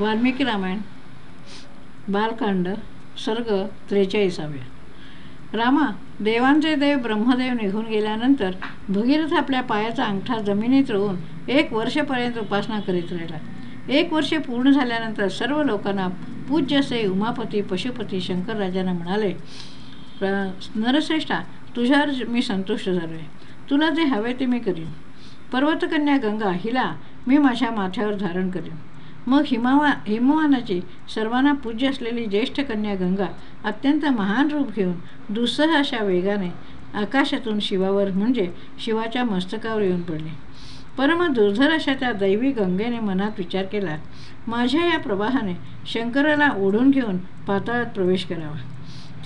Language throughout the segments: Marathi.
वाल्मिकी रामायण बालकांड सर्ग त्रेचाळीसाव्या रामा देवांचे देव ब्रह्मदेव निघून गेल्यानंतर भगीरथ आपल्या पायाचा अंगठा जमिनीत रोवून एक वर्षपर्यंत उपासना करीत राहिला. एक वर्ष पूर्ण झाल्यानंतर सर्व लोकांना पूज्य से उमापती पशुपती शंकरराजांना म्हणाले नरश्रेष्ठा तुझ्यावर मी संतुष्ट झालो आहे तुला जे हवे ते मी करीन. पर्वतकन्या गंगा हिला मी माझ्या माथ्यावर धारण करीन. मग हिमावा हिमवानाची सर्वांना पूज्य असलेली ज्येष्ठ कन्या गंगा अत्यंत महान रूप घेऊन दुस्सह अशा वेगाने आकाशातून शिवावर म्हणजे शिवाच्या मस्तकावर येऊन पडली. परम दुर्धर अशा त्या दैवी गंगेने मनात विचार केला माझ्या या प्रवाहाने शंकराला ओढून घेऊन पाताळात प्रवेश करावा.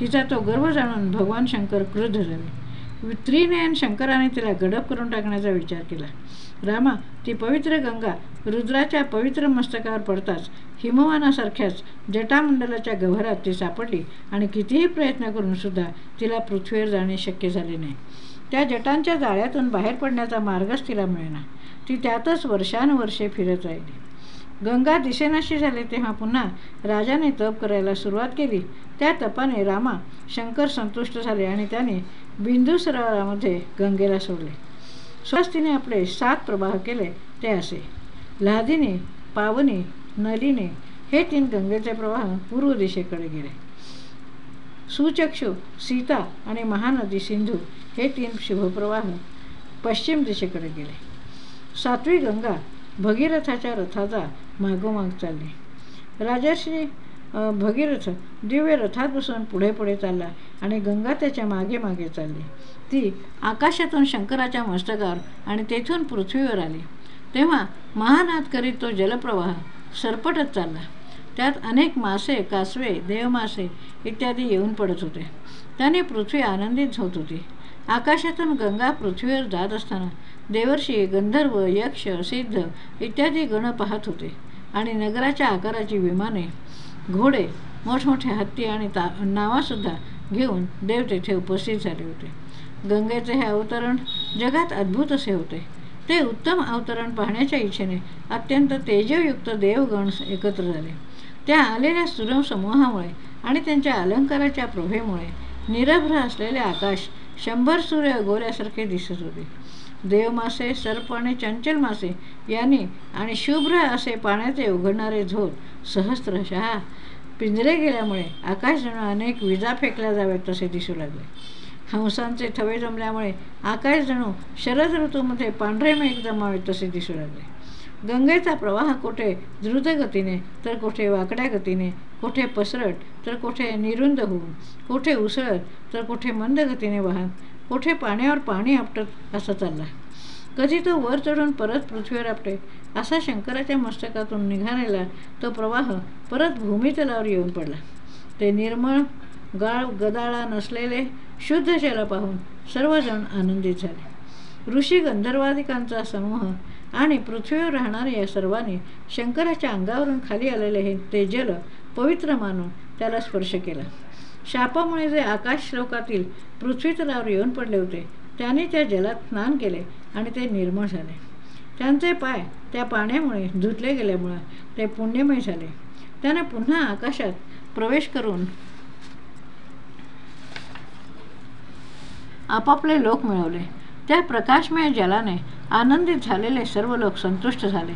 तिचा तो गर्व जाणून भगवान शंकर क्रुद्ध झाले. त्रिनयन शंकराने तिला गडप करून टाकण्याचा विचार केला. रामा ती पवित्र गंगा रुद्राच्या पवित्र मस्तकावर पडताच हिमवानासारख्याच जटामंडलाच्या गव्हरात ती सापडली आणि कितीही प्रयत्न करून सुद्धा तिला पृथ्वीवर जाणे शक्य झाले नाही. त्या जटांच्या जाळ्यातून बाहेर पडण्याचा मार्गच तिला मिळेना. ती त्यातच वर्षानुवर्षे फिरत राहिली. गंगा दिसेनाशी झाले तेव्हा पुन्हा राजाने तप करायला सुरुवात केली. त्या तपाने रामा शंकर संतुष्ट झाले आणि त्याने बिंदू सरोवरामध्ये गंगेला सोडले. स्वस्तीने आपले सात प्रवाह केले ते असे. लादिने पावनी नलिने हे तीन गंगेचे प्रवाह पूर्व दिशेकडे गेले. सुचक्षु सीता आणि महानदी सिंधू हे तीन शुभप्रवाह पश्चिम दिशेकडे गेले. सातवी गंगा भगीरथाच्या रथाचा मागोमाग चालली. राजर्षी भगीरथ दिव्य रथात बसून पुढे पुढे चालला. आणि गंगा त्याच्यामागे मागे चालली. ती आकाशातून शंकराच्या मस्तकावर आणि तेथून पृथ्वीवर आली. तेव्हा महानाद करीत तो जलप्रवाह सरपटत चालला. त्यात अनेक मासे कासवे देवमासे इत्यादी येऊन पडत होते. त्याने पृथ्वी आनंदित होत होती. आकाशातून गंगा पृथ्वीवर जात असताना देवर्षी गंधर्व यक्ष सिद्ध इत्यादी गण पाहत होते आणि नगराच्या आकाराची विमाने घोडे मोठमोठे हत्ती आणि ता नावासुद्धा घेऊन देव तेथे उपस्थित झाले होते. गंगेचे हे अवतरण जगात अद्भुत असे होते. ते उत्तम अवतरण पाहण्याच्या इच्छेने अत्यंत तेजयुक्त देवगण एकत्र झाले. त्या आलेल्या सुरम समूहामुळे आणि त्यांच्या अलंकाराच्या प्रभेमुळे निरभ्र असलेले आकाश शंभर सूर्य गोऱ्यासारखे दिसत होते. देवमासे सर्प आणि चंचल मासे यांनी आणि शुभ्र असे पाण्याचे उघडणारे झोत सहस्त्रशः पिंजरे गेल्यामुळे आकाश जणू अनेक विजा फेकल्या जाव्यात तसे दिसू लागले. हंसांचे थवे जमल्यामुळे आकाश जणू शरद ऋतूमध्ये पांढरे मेघ जमावेत तसे दिसू लागले. गंगेचा प्रवाह कोठे द्रुत गतीने तर कोठे वाकड्या गतीने कोठे पसरट तर कोठे निरुंद होऊन कोठे उसळत तर कुठे मंद गतीने वाहत कोठे पाण्यावर पाणी आपटत असा चालला. कधी तो वर चढून परत पृथ्वीवर आपटे असा शंकराच्या मस्तकातून निघालेला तो प्रवाह परत भूमितलावर येऊन पडला. ते निर्मळ गाळ गदाळा नसलेले शुद्ध जल पाहून सर्वजण आनंदित झाले. ऋषी गंधर्वादिकांचा समूह आणि पृथ्वीवर राहणाऱ्या या सर्वांनी शंकराच्या अंगावरून खाली आलेले हे ते जल पवित्र मानून त्याला स्पर्श केला. शापामुळे जे आकाश श्लोकातील पृथ्वीतलावर येऊन पडले होते त्याने त्या जलात स्नान केले आणि ते निर्मळ झाले. त्यांचे पाय त्या पाण्यामुळे धुतले गेल्यामुळे ते पुण्यमय झाले. त्याने पुन्हा आकाशात प्रवेश करून आपापले लोक मिळवले. त्या प्रकाशमय जलाने आनंदित झालेले सर्व लोक संतुष्ट झाले.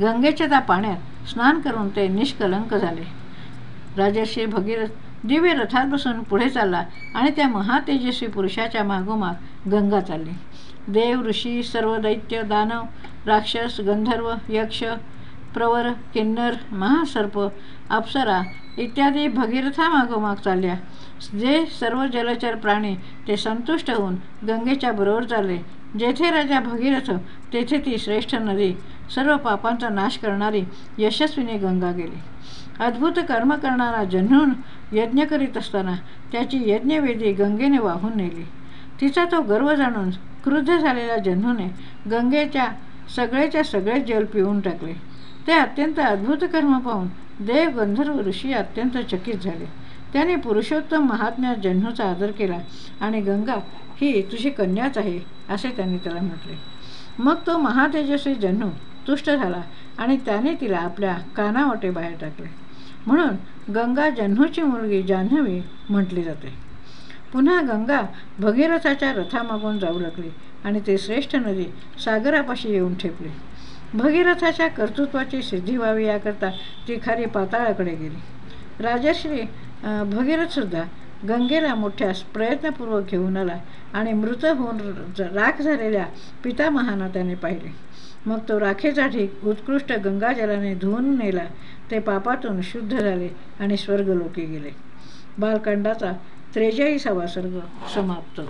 गंगेच्या त्या पाण्यात स्नान करून ते निष्कलंक झाले. राजर्षी भगीरथ दिव्य रथात बसून पुढे चालला आणि त्या महातेजस्वी पुरुषाच्या मागोमाग गंगा चालली. देव ऋषी सर्व दैत्य दानव राक्षस गंधर्व यक्ष प्रवर किन्नर महासर्प अप्सरा इत्यादी भगीरथामागोमाग चालल्या. जे सर्व जलचर प्राणी ते संतुष्ट होऊन गंगेच्या बरोबर चालले. जेथे राजा भगीरथ तेथे ती श्रेष्ठ नदी. सर्व पापांचा नाश करणारी यशस्वीने गंगा गेली. अद्भुत कर्म करणारा जन्हून यज्ञ करीत असताना त्याची यज्ञवेदी गंगेने वाहून नेली. तिचा तो गर्व जाणून क्रुद्ध झालेल्या जन्हूने गंगेच्या सगळेच्या सगळे जल पिऊन टाकले. ते अत्यंत अद्भुत कर्म पाहून देव गंधर्व ऋषी अत्यंत चकित झाले. त्याने पुरुषोत्तम महात्म्या जन्हूचा आदर केला आणि गंगा ही तुझी कन्याच आहे असे त्यांनी त्याला म्हटले. मग तो महातेजस्वी जन्हू तुष्ट झाला आणि त्याने तिला आपल्या कानावाटे बाहेर टाकले. म्हणून गंगा जन्हूची मुलगी जान्हवी म्हटली जाते. पुन्हा गंगा भगीरथाच्या रथामागून जाऊ लागली आणि ते श्रेष्ठ नदी सागरापाशी येऊन ठेपली. भगीरथाच्या कर्तृत्वाची सिद्धी व्हावी याकरता ती खाली पाताळाकडे गेली. राजश्री भगीरथसुद्धा गंगेला मोठ्या प्रयत्नपूर्वक घेऊन आला आणि मृत होऊन राख झालेल्या पितामहाना त्याने पाहिले. मग तो राखेचा ढीक उत्कृष्ट गंगाजलाने धुवून नेला. ते पापातून शुद्ध झाले आणि स्वर्गलोकी गेले. बालकांडाचा त्रेचाळीसावा सर्ग समाप्त.